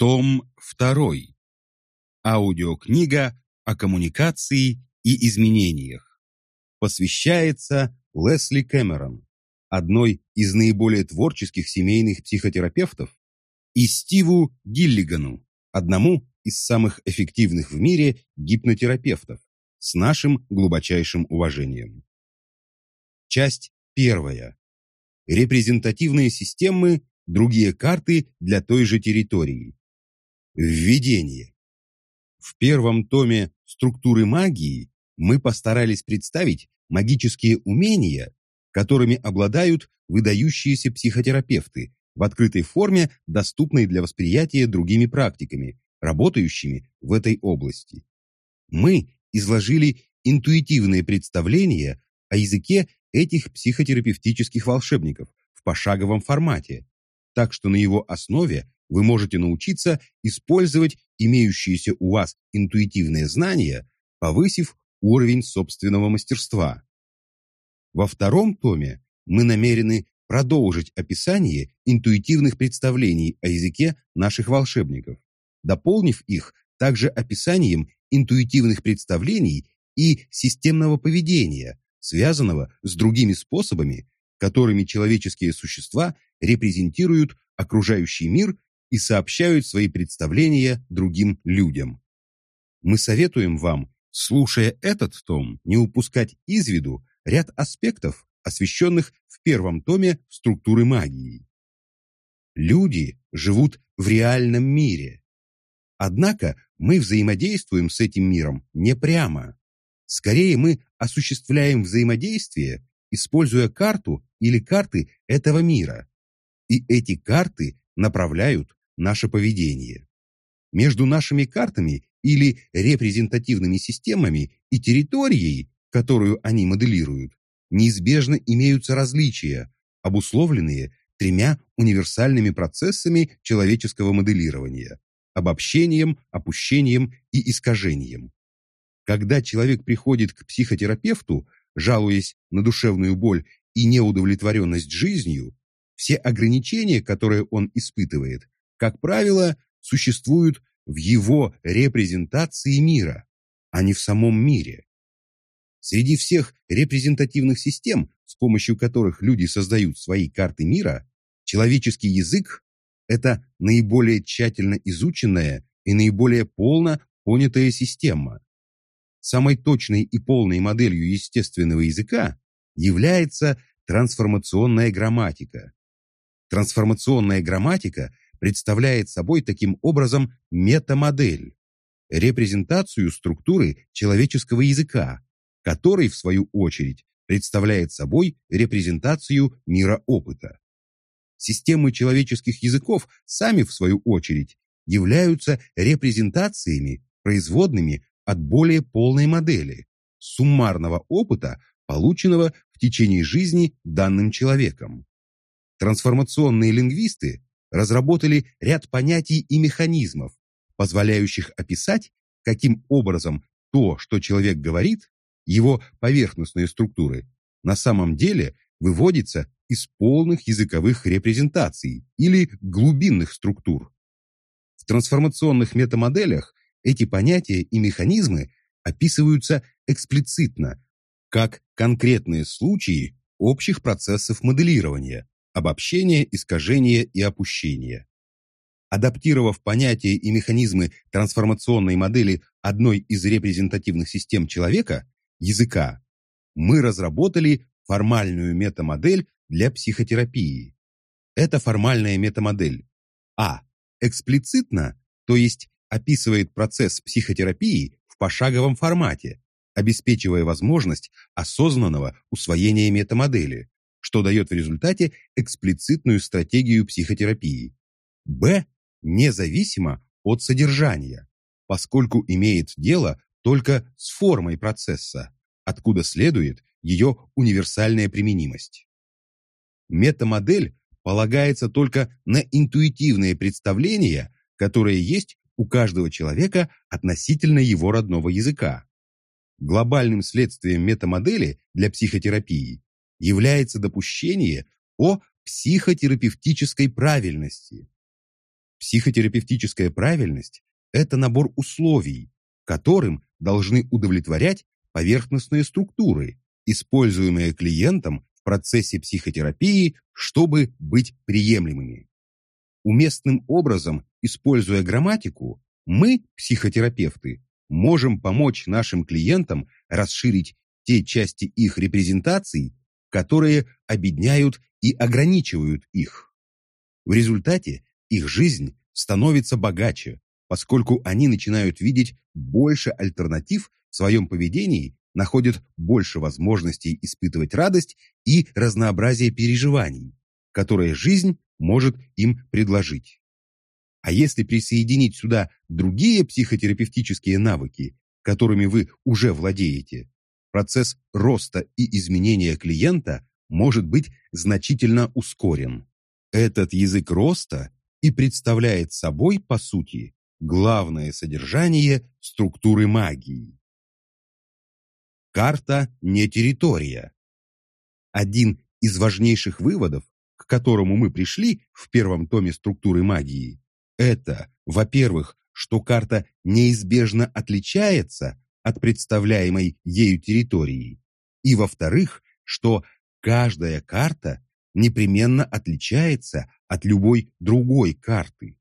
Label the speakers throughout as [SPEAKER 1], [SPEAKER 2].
[SPEAKER 1] Том 2. Аудиокнига о коммуникации и изменениях. Посвящается Лесли Кэмерон, одной из наиболее творческих семейных психотерапевтов, и Стиву Гиллигану, одному из самых эффективных в мире гипнотерапевтов, с нашим глубочайшим уважением. Часть первая. Репрезентативные системы – другие карты для той же территории. Введение. В первом томе «Структуры магии» мы постарались представить магические умения, которыми обладают выдающиеся психотерапевты в открытой форме, доступной для восприятия другими практиками, работающими в этой области. Мы изложили интуитивные представления о языке этих психотерапевтических волшебников в пошаговом формате, так что на его основе вы можете научиться использовать имеющиеся у вас интуитивные знания, повысив уровень собственного мастерства. Во втором томе мы намерены продолжить описание интуитивных представлений о языке наших волшебников, дополнив их также описанием интуитивных представлений и системного поведения, связанного с другими способами, которыми человеческие существа репрезентируют окружающий мир и сообщают свои представления другим людям. Мы советуем вам, слушая этот том, не упускать из виду ряд аспектов, освещенных в первом томе структуры магии. Люди живут в реальном мире. Однако мы взаимодействуем с этим миром не прямо. Скорее мы осуществляем взаимодействие, используя карту или карты этого мира. И эти карты направляют наше поведение. Между нашими картами или репрезентативными системами и территорией, которую они моделируют, неизбежно имеются различия, обусловленные тремя универсальными процессами человеческого моделирования – обобщением, опущением и искажением. Когда человек приходит к психотерапевту, жалуясь на душевную боль и неудовлетворенность жизнью, все ограничения, которые он испытывает, как правило, существуют в его репрезентации мира, а не в самом мире. Среди всех репрезентативных систем, с помощью которых люди создают свои карты мира, человеческий язык – это наиболее тщательно изученная и наиболее полно понятая система. Самой точной и полной моделью естественного языка является трансформационная грамматика. Трансформационная грамматика представляет собой таким образом метамодель, репрезентацию структуры человеческого языка, который, в свою очередь, представляет собой репрезентацию мира опыта. Системы человеческих языков сами, в свою очередь, являются репрезентациями, производными от более полной модели, суммарного опыта, полученного в течение жизни данным человеком. Трансформационные лингвисты разработали ряд понятий и механизмов, позволяющих описать, каким образом то, что человек говорит, его поверхностные структуры, на самом деле выводится из полных языковых репрезентаций или глубинных структур. В трансформационных метамоделях эти понятия и механизмы описываются эксплицитно, как конкретные случаи общих процессов моделирования, обобщения, искажения и опущения. Адаптировав понятия и механизмы трансформационной модели одной из репрезентативных систем человека, языка, мы разработали формальную метамодель для психотерапии. Это формальная метамодель а. Эксплицитно, то есть описывает процесс психотерапии в пошаговом формате, обеспечивая возможность осознанного усвоения метамодели, что дает в результате эксплицитную стратегию психотерапии. Б. Независимо от содержания, поскольку имеет дело только с формой процесса, откуда следует ее универсальная применимость. Метамодель полагается только на интуитивные представления, которые есть у каждого человека относительно его родного языка. Глобальным следствием метамодели для психотерапии является допущение о психотерапевтической правильности. Психотерапевтическая правильность – это набор условий, которым должны удовлетворять поверхностные структуры, используемые клиентом в процессе психотерапии, чтобы быть приемлемыми. Уместным образом, используя грамматику, мы, психотерапевты, можем помочь нашим клиентам расширить те части их репрезентаций, которые обедняют и ограничивают их. В результате их жизнь становится богаче, поскольку они начинают видеть больше альтернатив в своем поведении, находят больше возможностей испытывать радость и разнообразие переживаний, которые жизнь может им предложить. А если присоединить сюда другие психотерапевтические навыки, которыми вы уже владеете, процесс роста и изменения клиента может быть значительно ускорен. Этот язык роста и представляет собой, по сути, главное содержание структуры магии. Карта не территория. Один из важнейших выводов, к которому мы пришли в первом томе структуры магии, это, во-первых, что карта неизбежно отличается от представляемой ею территории, и, во-вторых, что каждая карта непременно отличается от любой другой карты.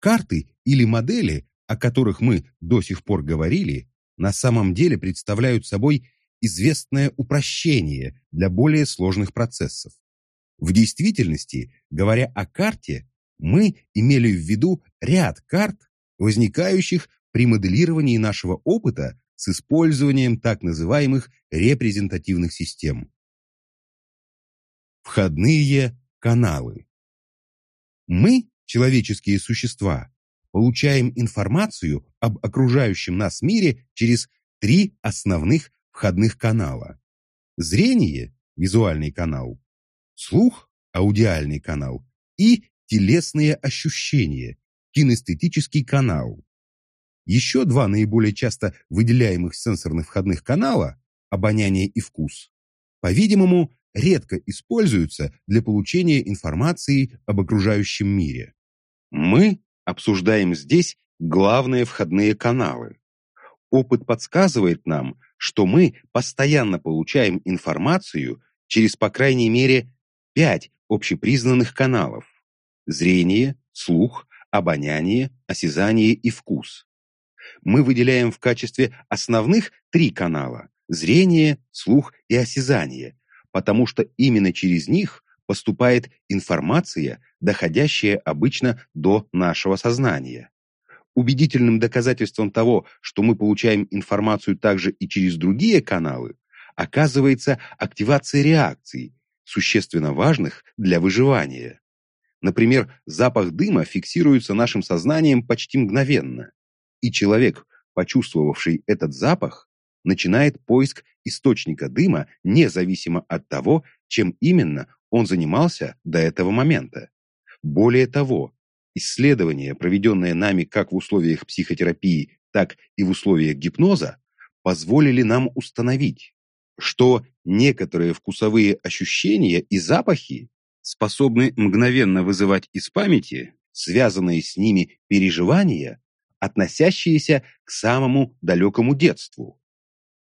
[SPEAKER 1] Карты или модели, о которых мы до сих пор говорили, на самом деле представляют собой известное упрощение для более сложных процессов. В действительности, говоря о карте, мы имели в виду ряд карт, возникающих при моделировании нашего опыта с использованием так называемых репрезентативных систем. Входные каналы. Мы, человеческие существа, получаем информацию об окружающем нас мире через три основных входных канала. Зрение – визуальный канал, слух – аудиальный канал и телесные ощущения – кинестетический канал. Еще два наиболее часто выделяемых сенсорных входных канала – обоняние и вкус – по-видимому, редко используются для получения информации об окружающем мире. Мы обсуждаем здесь главные входные каналы. Опыт подсказывает нам, что мы постоянно получаем информацию через, по крайней мере, пять общепризнанных каналов – зрение, слух, обоняние, осязание и вкус. Мы выделяем в качестве основных три канала – зрение, слух и осязание, потому что именно через них поступает информация, доходящая обычно до нашего сознания. Убедительным доказательством того, что мы получаем информацию также и через другие каналы, оказывается активация реакций, существенно важных для выживания. Например, запах дыма фиксируется нашим сознанием почти мгновенно, и человек, почувствовавший этот запах, начинает поиск источника дыма независимо от того, чем именно он занимался до этого момента. Более того, исследования, проведенные нами как в условиях психотерапии, так и в условиях гипноза, позволили нам установить, что некоторые вкусовые ощущения и запахи способны мгновенно вызывать из памяти связанные с ними переживания, относящиеся к самому далекому детству.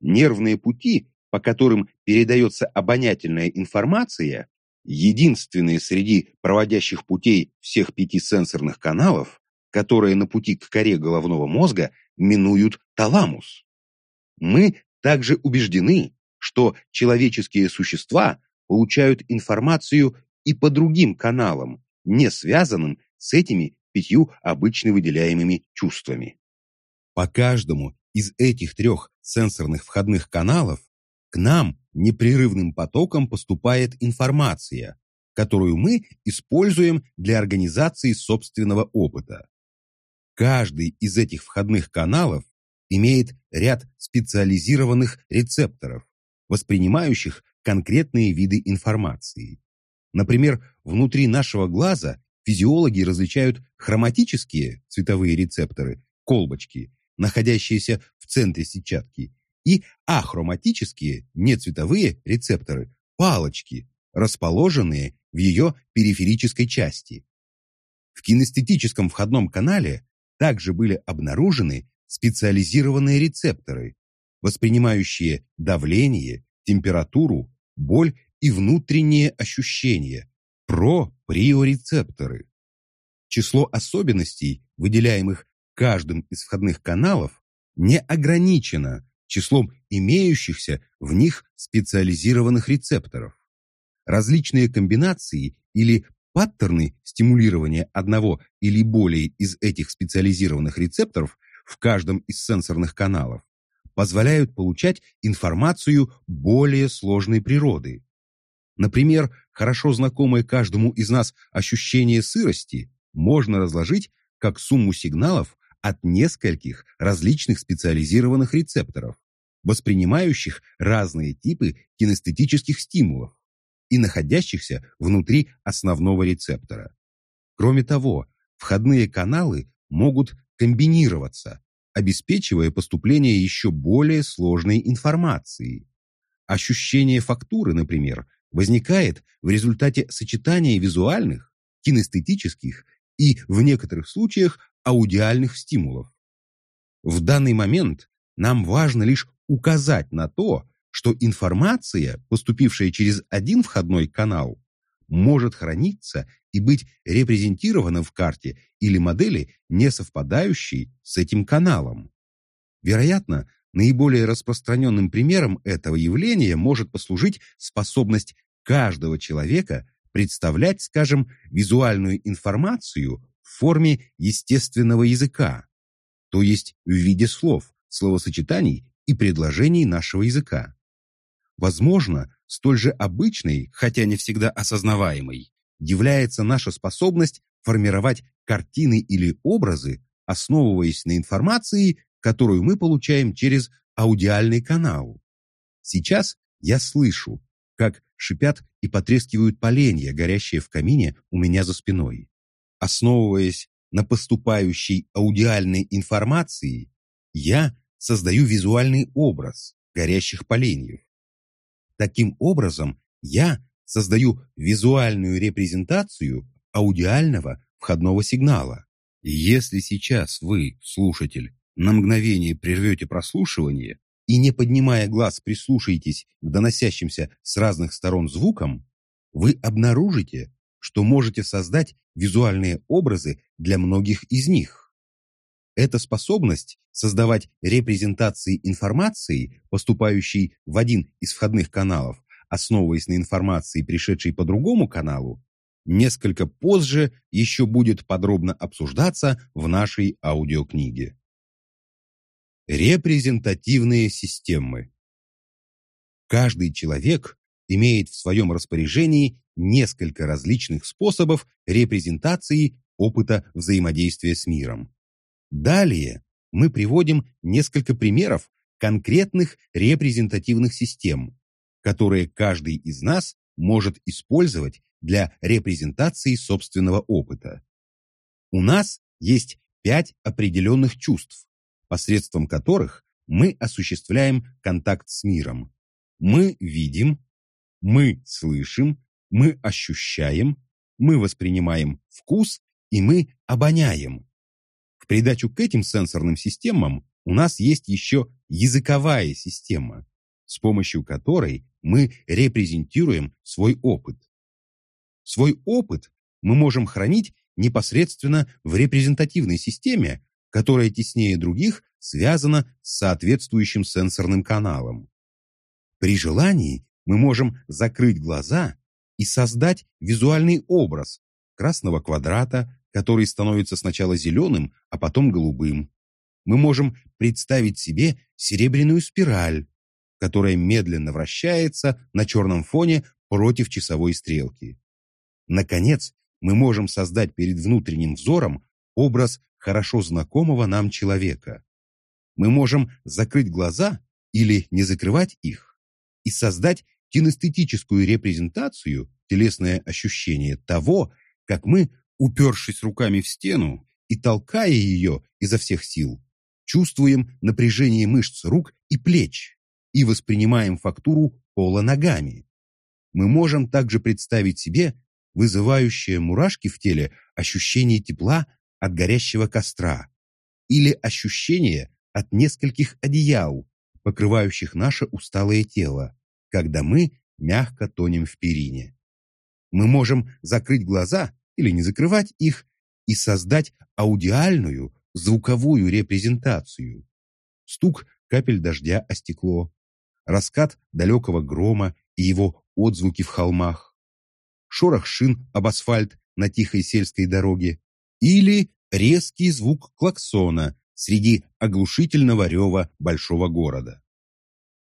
[SPEAKER 1] Нервные пути, по которым передается обонятельная информация, единственные среди проводящих путей всех пяти сенсорных каналов, которые на пути к коре головного мозга минуют таламус. Мы также убеждены, что человеческие существа получают информацию и по другим каналам, не связанным с этими пятью обычно выделяемыми чувствами. По каждому из этих трех сенсорных входных каналов к нам непрерывным потоком поступает информация, которую мы используем для организации собственного опыта. Каждый из этих входных каналов имеет ряд специализированных рецепторов, воспринимающих конкретные виды информации. Например, внутри нашего глаза физиологи различают хроматические цветовые рецепторы, колбочки, находящиеся в центре сетчатки, и ахроматические, нецветовые рецепторы, палочки, расположенные в ее периферической части. В кинестетическом входном канале также были обнаружены специализированные рецепторы, воспринимающие давление, температуру, боль и внутренние ощущения, проприорецепторы. Число особенностей, выделяемых каждым из входных каналов, не ограничено числом имеющихся в них специализированных рецепторов. Различные комбинации или паттерны стимулирования одного или более из этих специализированных рецепторов в каждом из сенсорных каналов позволяют получать информацию более сложной природы. Например, хорошо знакомое каждому из нас ощущение сырости можно разложить как сумму сигналов от нескольких различных специализированных рецепторов, воспринимающих разные типы кинестетических стимулов и находящихся внутри основного рецептора. Кроме того, входные каналы могут комбинироваться, обеспечивая поступление еще более сложной информации. Ощущение фактуры, например, возникает в результате сочетания визуальных, кинестетических и, в некоторых случаях, аудиальных стимулов. В данный момент нам важно лишь указать на то, что информация, поступившая через один входной канал, может храниться и быть репрезентирована в карте или модели, не совпадающей с этим каналом. Вероятно, наиболее распространенным примером этого явления может послужить способность каждого человека представлять, скажем, визуальную информацию в форме естественного языка, то есть в виде слов, словосочетаний и предложений нашего языка. Возможно, столь же обычной, хотя не всегда осознаваемой, является наша способность формировать картины или образы, основываясь на информации, которую мы получаем через аудиальный канал. Сейчас я слышу, как шипят и потрескивают поленья, горящие в камине у меня за спиной. Основываясь на поступающей аудиальной информации, я создаю визуальный образ горящих поленьев. Таким образом, я создаю визуальную репрезентацию аудиального входного сигнала. Если сейчас вы, слушатель, на мгновение прервете прослушивание и, не поднимая глаз, прислушаетесь к доносящимся с разных сторон звукам, вы обнаружите, что можете создать визуальные образы для многих из них. Эта способность создавать репрезентации информации, поступающей в один из входных каналов, основываясь на информации, пришедшей по другому каналу, несколько позже еще будет подробно обсуждаться в нашей аудиокниге. Репрезентативные системы. Каждый человек имеет в своем распоряжении несколько различных способов репрезентации опыта взаимодействия с миром. Далее мы приводим несколько примеров конкретных репрезентативных систем, которые каждый из нас может использовать для репрезентации собственного опыта. У нас есть пять определенных чувств, посредством которых мы осуществляем контакт с миром. Мы видим, мы слышим, мы ощущаем, мы воспринимаем вкус и мы обоняем придачу к этим сенсорным системам у нас есть еще языковая система, с помощью которой мы репрезентируем свой опыт. Свой опыт мы можем хранить непосредственно в репрезентативной системе, которая теснее других связана с соответствующим сенсорным каналом. При желании мы можем закрыть глаза и создать визуальный образ красного квадрата, который становится сначала зеленым, а потом голубым. Мы можем представить себе серебряную спираль, которая медленно вращается на черном фоне против часовой стрелки. Наконец, мы можем создать перед внутренним взором образ хорошо знакомого нам человека. Мы можем закрыть глаза или не закрывать их и создать кинестетическую репрезентацию, телесное ощущение того, как мы Упершись руками в стену и толкая ее изо всех сил, чувствуем напряжение мышц рук и плеч и воспринимаем фактуру пола ногами. Мы можем также представить себе, вызывающее мурашки в теле ощущение тепла от горящего костра или ощущение от нескольких одеял, покрывающих наше усталое тело, когда мы мягко тонем в перине. Мы можем закрыть глаза или не закрывать их и создать аудиальную звуковую репрезентацию. Стук капель дождя о стекло, раскат далекого грома и его отзвуки в холмах, шорох шин об асфальт на тихой сельской дороге или резкий звук клаксона среди оглушительного рева большого города.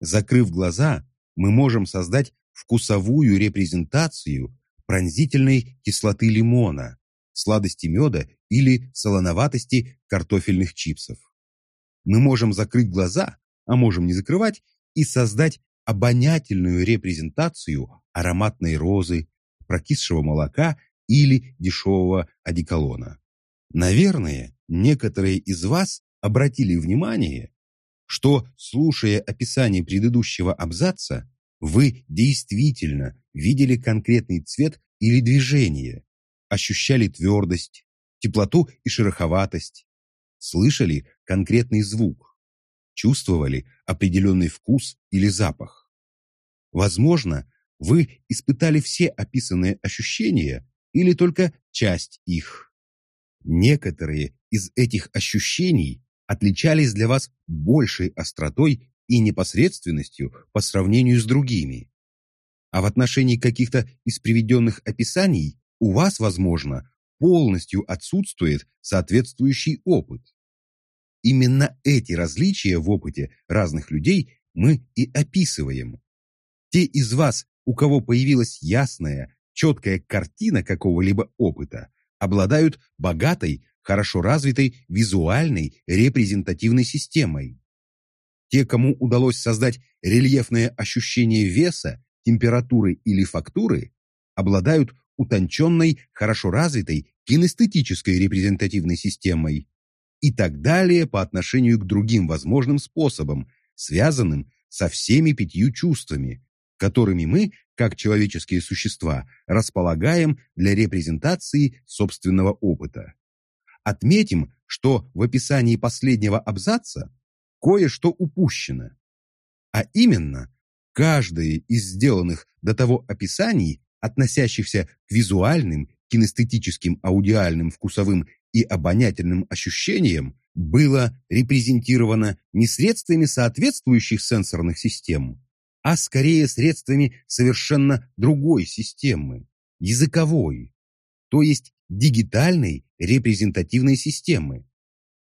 [SPEAKER 1] Закрыв глаза, мы можем создать вкусовую репрезентацию пронзительной кислоты лимона, сладости меда или солоноватости картофельных чипсов. Мы можем закрыть глаза, а можем не закрывать, и создать обонятельную репрезентацию ароматной розы, прокисшего молока или дешевого одеколона. Наверное, некоторые из вас обратили внимание, что, слушая описание предыдущего абзаца, вы действительно видели конкретный цвет или движение, ощущали твердость, теплоту и шероховатость, слышали конкретный звук, чувствовали определенный вкус или запах. Возможно, вы испытали все описанные ощущения или только часть их. Некоторые из этих ощущений отличались для вас большей остротой и непосредственностью по сравнению с другими. А в отношении каких-то из приведенных описаний у вас, возможно, полностью отсутствует соответствующий опыт. Именно эти различия в опыте разных людей мы и описываем. Те из вас, у кого появилась ясная, четкая картина какого-либо опыта, обладают богатой, хорошо развитой визуальной репрезентативной системой. Те, кому удалось создать рельефное ощущение веса, температуры или фактуры, обладают утонченной, хорошо развитой кинестетической репрезентативной системой и так далее по отношению к другим возможным способам, связанным со всеми пятью чувствами, которыми мы, как человеческие существа, располагаем для репрезентации собственного опыта. Отметим, что в описании последнего абзаца кое-что упущено. А именно, каждое из сделанных до того описаний относящихся к визуальным, кинестетическим, аудиальным, вкусовым и обонятельным ощущениям, было репрезентировано не средствами соответствующих сенсорных систем, а скорее средствами совершенно другой системы, языковой, то есть дигитальной репрезентативной системы.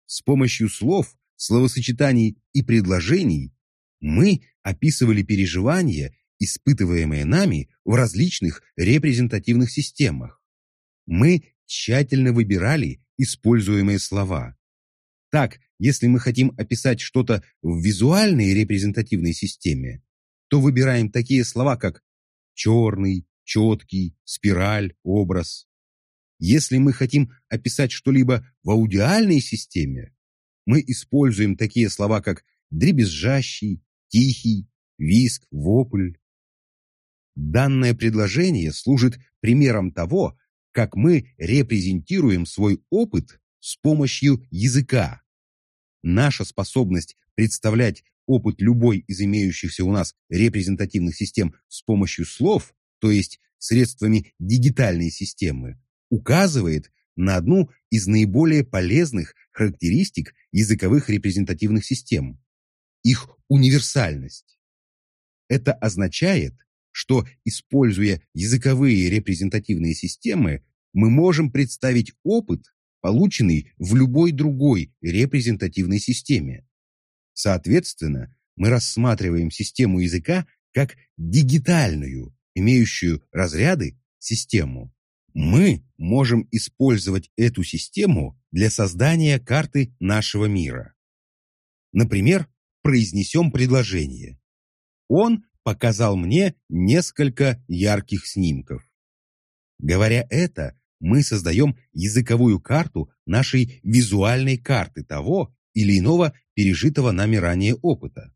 [SPEAKER 1] С помощью слов, словосочетаний и предложений мы описывали переживания испытываемые нами в различных репрезентативных системах. Мы тщательно выбирали используемые слова. Так, если мы хотим описать что-то в визуальной репрезентативной системе, то выбираем такие слова, как черный, четкий, спираль, образ. Если мы хотим описать что-либо в аудиальной системе, мы используем такие слова, как дребезжащий, тихий, виск, вопль. Данное предложение служит примером того, как мы репрезентируем свой опыт с помощью языка. Наша способность представлять опыт любой из имеющихся у нас репрезентативных систем с помощью слов, то есть средствами дигитальной системы, указывает на одну из наиболее полезных характеристик языковых репрезентативных систем – их универсальность. Это означает, что, используя языковые репрезентативные системы, мы можем представить опыт, полученный в любой другой репрезентативной системе. Соответственно, мы рассматриваем систему языка как дигитальную, имеющую разряды, систему. Мы можем использовать эту систему для создания карты нашего мира. Например, произнесем предложение. Он показал мне несколько ярких снимков. Говоря это, мы создаем языковую карту нашей визуальной карты того или иного пережитого нами ранее опыта.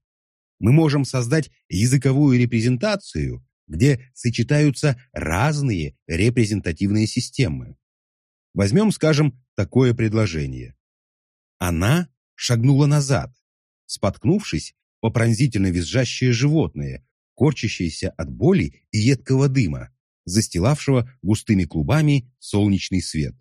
[SPEAKER 1] Мы можем создать языковую репрезентацию где сочетаются разные репрезентативные системы. Возьмем, скажем, такое предложение. Она шагнула назад, споткнувшись по пронзительно визжащее животное, корчащееся от боли и едкого дыма, застилавшего густыми клубами солнечный свет.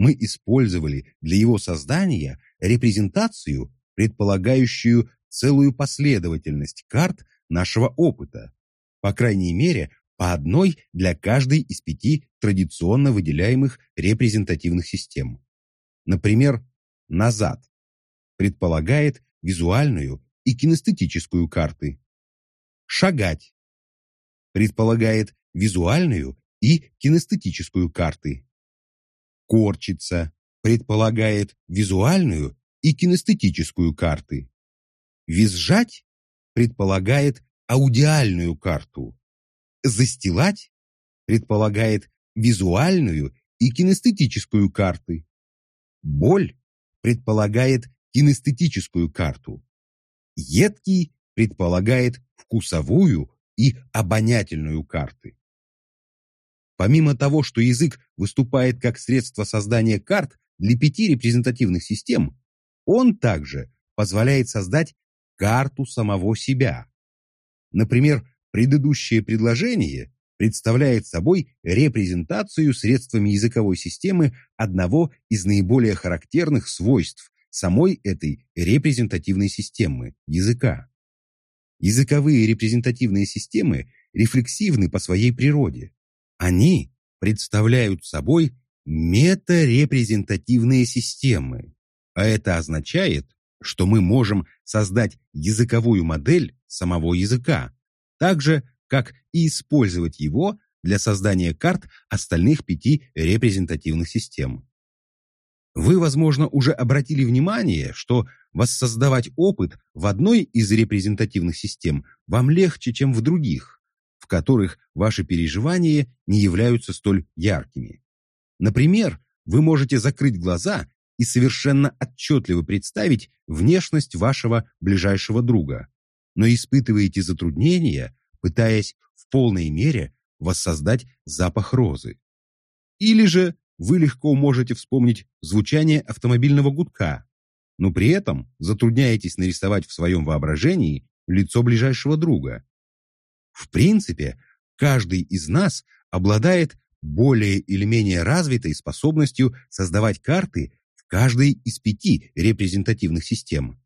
[SPEAKER 1] Мы использовали для его создания репрезентацию, предполагающую целую последовательность карт нашего опыта, по крайней мере, по одной для каждой из пяти традиционно выделяемых репрезентативных систем. Например, «назад» предполагает визуальную и кинестетическую карты. «Шагать» предполагает визуальную и кинестетическую карты. «Корчиться» предполагает визуальную и кинестетическую карты. «Визжать» предполагает аудиальную карту. «Застилать» предполагает визуальную и кинестетическую карты. «Боль» предполагает кинестетическую карту. «Едкий» предполагает вкусовую и обонятельную карты. Помимо того, что язык выступает как средство создания карт для пяти репрезентативных систем, он также позволяет создать карту самого себя. Например, предыдущее предложение представляет собой репрезентацию средствами языковой системы одного из наиболее характерных свойств самой этой репрезентативной системы – языка. Языковые репрезентативные системы рефлексивны по своей природе. Они представляют собой метарепрезентативные системы, а это означает, что мы можем создать языковую модель самого языка, так же, как и использовать его для создания карт остальных пяти репрезентативных систем. Вы, возможно, уже обратили внимание, что воссоздавать опыт в одной из репрезентативных систем вам легче, чем в других которых ваши переживания не являются столь яркими. Например, вы можете закрыть глаза и совершенно отчетливо представить внешность вашего ближайшего друга, но испытываете затруднения, пытаясь в полной мере воссоздать запах розы. Или же вы легко можете вспомнить звучание автомобильного гудка, но при этом затрудняетесь нарисовать в своем воображении лицо ближайшего друга. В принципе, каждый из нас обладает более или менее развитой способностью создавать карты в каждой из пяти репрезентативных систем.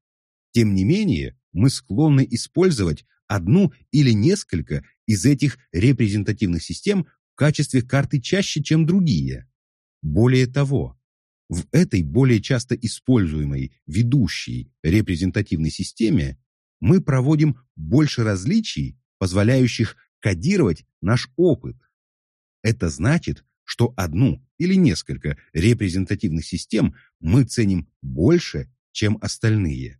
[SPEAKER 1] Тем не менее, мы склонны использовать одну или несколько из этих репрезентативных систем в качестве карты чаще, чем другие. Более того, в этой более часто используемой ведущей репрезентативной системе мы проводим больше различий позволяющих кодировать наш опыт. Это значит, что одну или несколько репрезентативных систем мы ценим больше, чем остальные.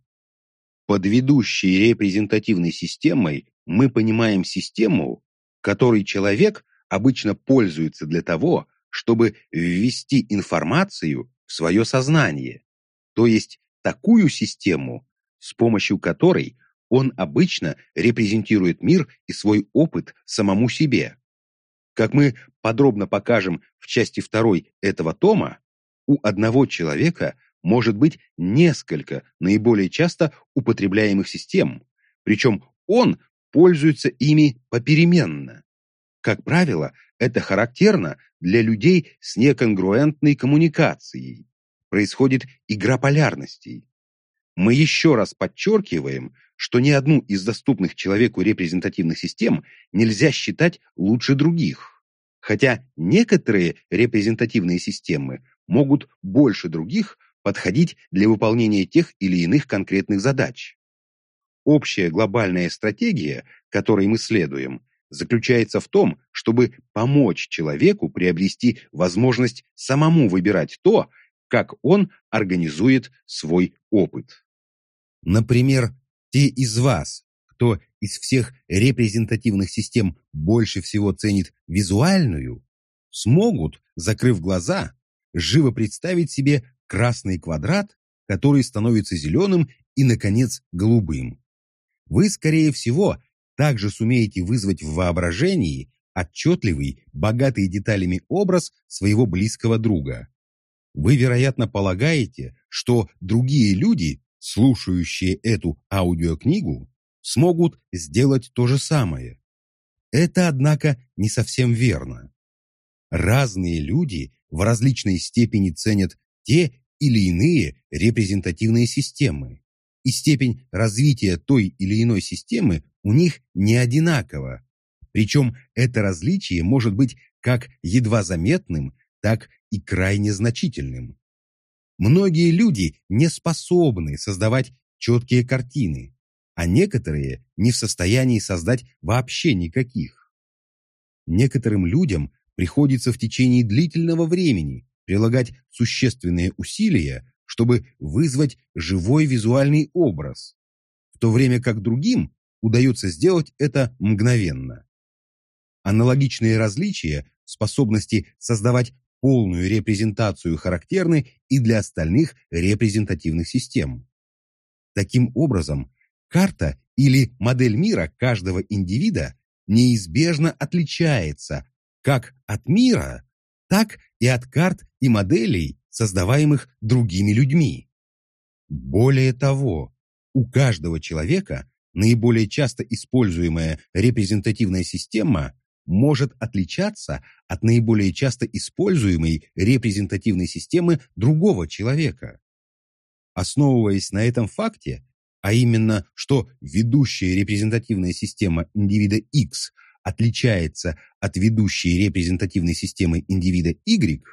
[SPEAKER 1] Под ведущей репрезентативной системой мы понимаем систему, которой человек обычно пользуется для того, чтобы ввести информацию в свое сознание, то есть такую систему, с помощью которой он обычно репрезентирует мир и свой опыт самому себе. Как мы подробно покажем в части второй этого тома, у одного человека может быть несколько наиболее часто употребляемых систем, причем он пользуется ими попеременно. Как правило, это характерно для людей с неконгруентной коммуникацией. Происходит игра полярностей. Мы еще раз подчеркиваем, что ни одну из доступных человеку репрезентативных систем нельзя считать лучше других, хотя некоторые репрезентативные системы могут больше других подходить для выполнения тех или иных конкретных задач. Общая глобальная стратегия, которой мы следуем, заключается в том, чтобы помочь человеку приобрести возможность самому выбирать то, как он организует свой опыт. Например, те из вас, кто из всех репрезентативных систем больше всего ценит визуальную, смогут, закрыв глаза, живо представить себе красный квадрат, который становится зеленым и, наконец, голубым. Вы, скорее всего, также сумеете вызвать в воображении отчетливый, богатый деталями образ своего близкого друга. Вы, вероятно, полагаете, что другие люди, слушающие эту аудиокнигу, смогут сделать то же самое. Это, однако, не совсем верно. Разные люди в различной степени ценят те или иные репрезентативные системы, и степень развития той или иной системы у них не одинакова. Причем это различие может быть как едва заметным, так и крайне значительным. Многие люди не способны создавать четкие картины, а некоторые не в состоянии создать вообще никаких. Некоторым людям приходится в течение длительного времени прилагать существенные усилия, чтобы вызвать живой визуальный образ, в то время как другим удается сделать это мгновенно. Аналогичные различия в способности создавать полную репрезентацию характерны и для остальных репрезентативных систем. Таким образом, карта или модель мира каждого индивида неизбежно отличается как от мира, так и от карт и моделей, создаваемых другими людьми. Более того, у каждого человека наиболее часто используемая репрезентативная система может отличаться от наиболее часто используемой репрезентативной системы другого человека. Основываясь на этом факте, а именно, что ведущая репрезентативная система индивида X отличается от ведущей репрезентативной системы индивида Y,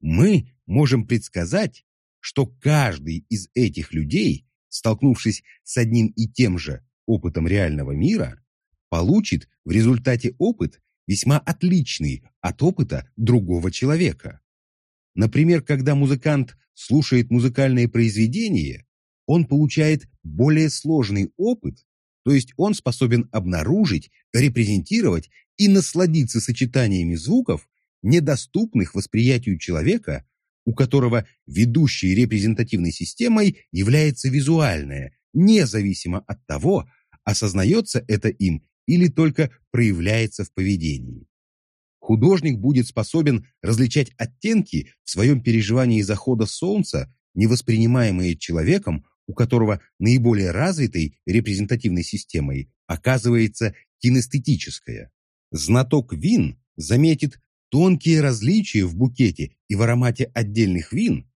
[SPEAKER 1] мы можем предсказать, что каждый из этих людей, столкнувшись с одним и тем же опытом реального мира, получит в результате опыт весьма отличный от опыта другого человека. Например, когда музыкант слушает музыкальное произведение, он получает более сложный опыт, то есть он способен обнаружить, репрезентировать и насладиться сочетаниями звуков, недоступных восприятию человека, у которого ведущей репрезентативной системой является визуальная, независимо от того, осознается это им или только проявляется в поведении. Художник будет способен различать оттенки в своем переживании захода солнца, невоспринимаемые человеком, у которого наиболее развитой репрезентативной системой оказывается кинестетическая. Знаток вин заметит тонкие различия в букете и в аромате отдельных вин,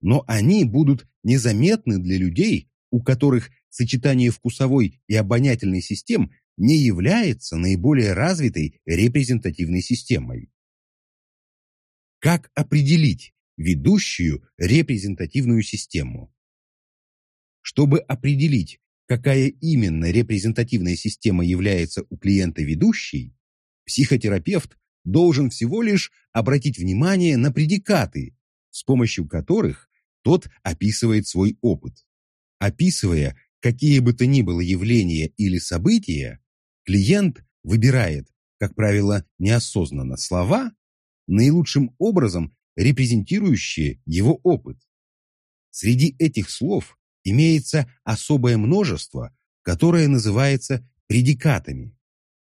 [SPEAKER 1] но они будут незаметны для людей, у которых сочетание вкусовой и обонятельной систем не является наиболее развитой репрезентативной системой. Как определить ведущую репрезентативную систему? Чтобы определить, какая именно репрезентативная система является у клиента ведущей, психотерапевт должен всего лишь обратить внимание на предикаты, с помощью которых тот описывает свой опыт. Описывая какие бы то ни было явления или события, Клиент выбирает, как правило, неосознанно слова, наилучшим образом репрезентирующие его опыт. Среди этих слов имеется особое множество, которое называется предикатами.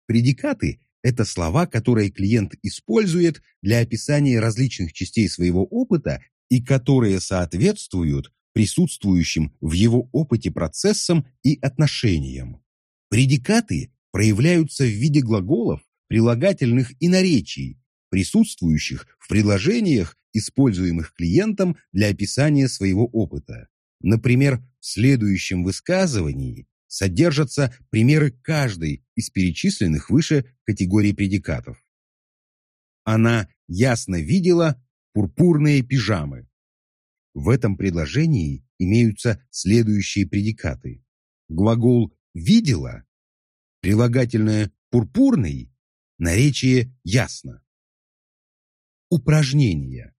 [SPEAKER 1] Предикаты – это слова, которые клиент использует для описания различных частей своего опыта и которые соответствуют присутствующим в его опыте процессам и отношениям. Предикаты проявляются в виде глаголов, прилагательных и наречий, присутствующих в предложениях, используемых клиентом для описания своего опыта. Например, в следующем высказывании содержатся примеры каждой из перечисленных выше категорий предикатов. Она ясно видела пурпурные пижамы. В этом предложении имеются следующие предикаты. Глагол «видела» Прилагательное «пурпурный» наречие ясно. Упражнения.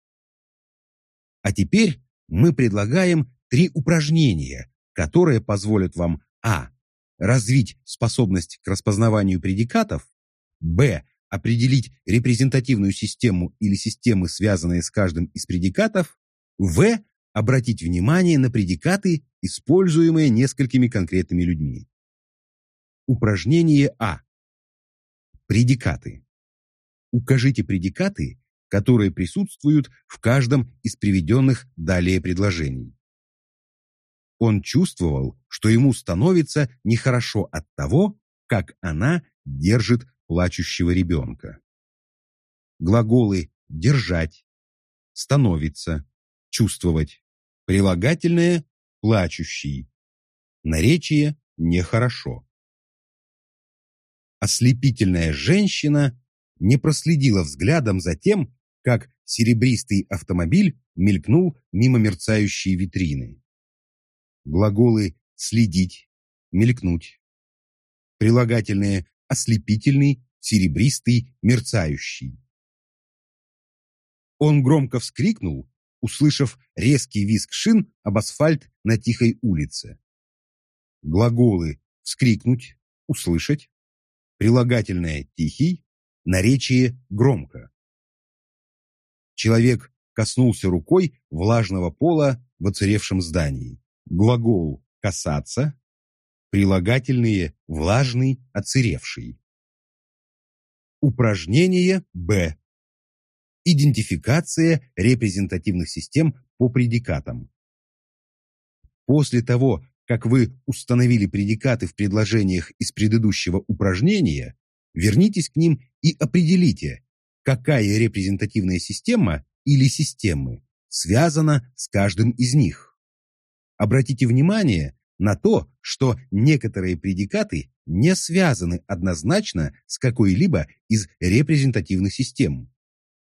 [SPEAKER 1] А теперь мы предлагаем три упражнения, которые позволят вам а. развить способность к распознаванию предикатов, б. определить репрезентативную систему или системы, связанные с каждым из предикатов, в. обратить внимание на предикаты, используемые несколькими конкретными людьми. Упражнение А. Предикаты. Укажите предикаты, которые присутствуют в каждом из приведенных далее предложений. Он чувствовал, что ему становится нехорошо от того, как она держит плачущего ребенка. Глаголы «держать», «становится», «чувствовать», прилагательное «плачущий», наречие «нехорошо». Ослепительная женщина не проследила взглядом за тем, как серебристый автомобиль мелькнул мимо мерцающей витрины. Глаголы «следить», «мелькнуть». Прилагательные «ослепительный», «серебристый», «мерцающий». Он громко вскрикнул, услышав резкий визг шин об асфальт на тихой улице. Глаголы «вскрикнуть», «услышать», прилагательное «тихий», наречие «громко». Человек коснулся рукой влажного пола в оцаревшем здании. Глагол «касаться», прилагательные «влажный», «оцаревший». Упражнение Б. Идентификация репрезентативных систем по предикатам. После того, как вы установили предикаты в предложениях из предыдущего упражнения, вернитесь к ним и определите, какая репрезентативная система или системы связана с каждым из них. Обратите внимание на то, что некоторые предикаты не связаны однозначно с какой-либо из репрезентативных систем.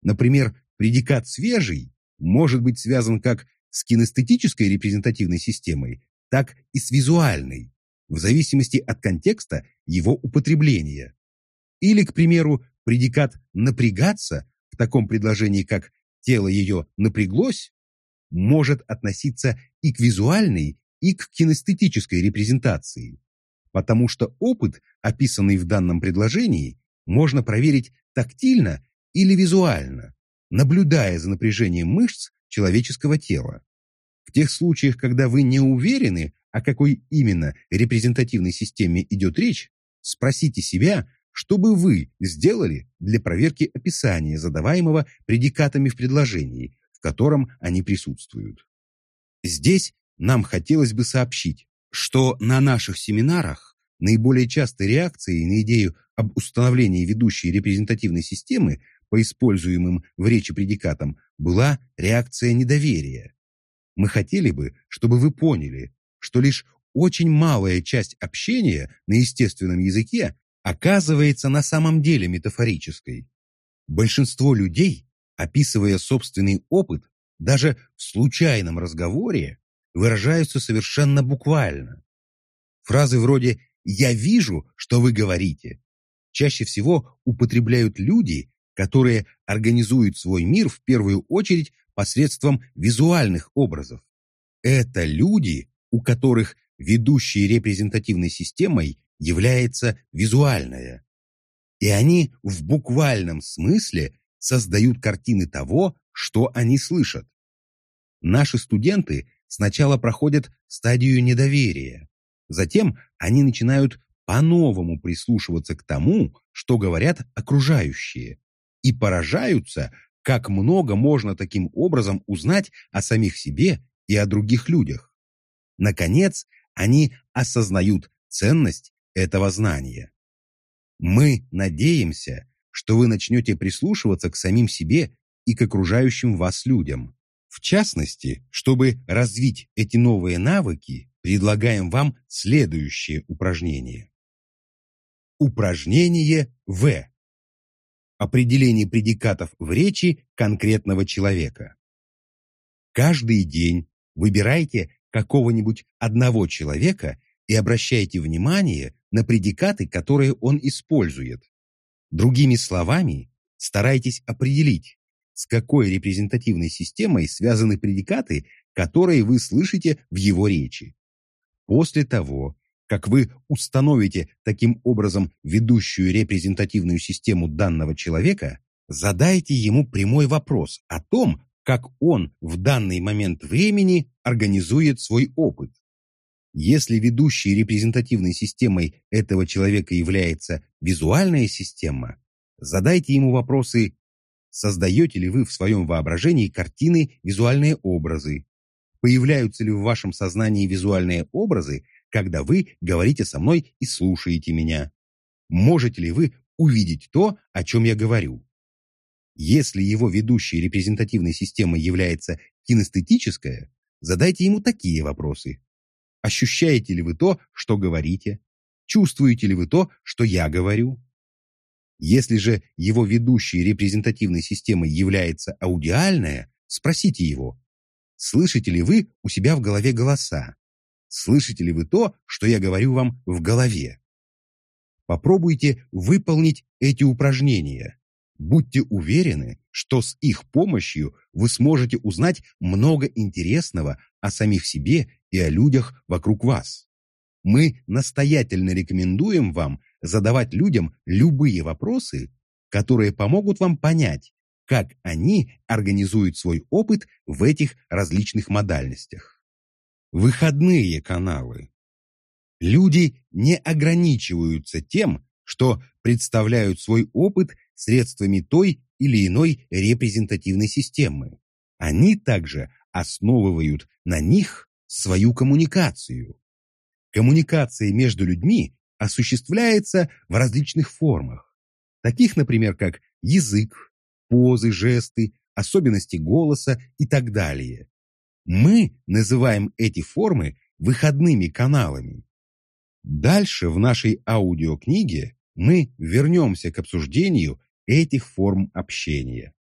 [SPEAKER 1] Например, предикат «свежий» может быть связан как с кинестетической репрезентативной системой, так и с визуальной, в зависимости от контекста его употребления. Или, к примеру, предикат «напрягаться» в таком предложении, как «тело ее напряглось», может относиться и к визуальной, и к кинестетической репрезентации, потому что опыт, описанный в данном предложении, можно проверить тактильно или визуально, наблюдая за напряжением мышц человеческого тела. В тех случаях, когда вы не уверены, о какой именно репрезентативной системе идет речь, спросите себя, что бы вы сделали для проверки описания задаваемого предикатами в предложении, в котором они присутствуют. Здесь нам хотелось бы сообщить, что на наших семинарах наиболее частой реакцией на идею об установлении ведущей репрезентативной системы по используемым в речи предикатам была реакция недоверия. Мы хотели бы, чтобы вы поняли, что лишь очень малая часть общения на естественном языке оказывается на самом деле метафорической. Большинство людей, описывая собственный опыт, даже в случайном разговоре, выражаются совершенно буквально. Фразы вроде «я вижу, что вы говорите» чаще всего употребляют люди, которые организуют свой мир в первую очередь посредством визуальных образов. Это люди, у которых ведущей репрезентативной системой является визуальная. И они в буквальном смысле создают картины того, что они слышат. Наши студенты сначала проходят стадию недоверия, затем они начинают по-новому прислушиваться к тому, что говорят окружающие, и поражаются, как много можно таким образом узнать о самих себе и о других людях. Наконец, они осознают ценность этого знания. Мы надеемся, что вы начнете прислушиваться к самим себе и к окружающим вас людям. В частности, чтобы развить эти новые навыки, предлагаем вам следующее упражнение. Упражнение В. Определение предикатов в речи конкретного человека. Каждый день выбирайте какого-нибудь одного человека и обращайте внимание на предикаты, которые он использует. Другими словами, старайтесь определить, с какой репрезентативной системой связаны предикаты, которые вы слышите в его речи. После того, как вы установите таким образом ведущую репрезентативную систему данного человека, задайте ему прямой вопрос о том, как он в данный момент времени организует свой опыт. Если ведущей репрезентативной системой этого человека является визуальная система, задайте ему вопросы Создаете ли вы в своем воображении картины, визуальные образы? Появляются ли в вашем сознании визуальные образы, когда вы говорите со мной и слушаете меня? Можете ли вы увидеть то, о чем я говорю? Если его ведущей репрезентативной системой является кинестетическая, задайте ему такие вопросы. Ощущаете ли вы то, что говорите? Чувствуете ли вы то, что я говорю? Если же его ведущей репрезентативной системой является аудиальная, спросите его, слышите ли вы у себя в голове голоса? Слышите ли вы то, что я говорю вам в голове? Попробуйте выполнить эти упражнения. Будьте уверены, что с их помощью вы сможете узнать много интересного о самих себе и о людях вокруг вас. Мы настоятельно рекомендуем вам задавать людям любые вопросы, которые помогут вам понять, как они организуют свой опыт в этих различных модальностях. Выходные каналы. Люди не ограничиваются тем, что представляют свой опыт средствами той или иной репрезентативной системы. Они также основывают на них свою коммуникацию. Коммуникация между людьми осуществляется в различных формах, таких, например, как язык, позы, жесты, особенности голоса и так далее. Мы называем эти формы выходными каналами. Дальше в нашей аудиокниге мы вернемся к обсуждению этих форм общения.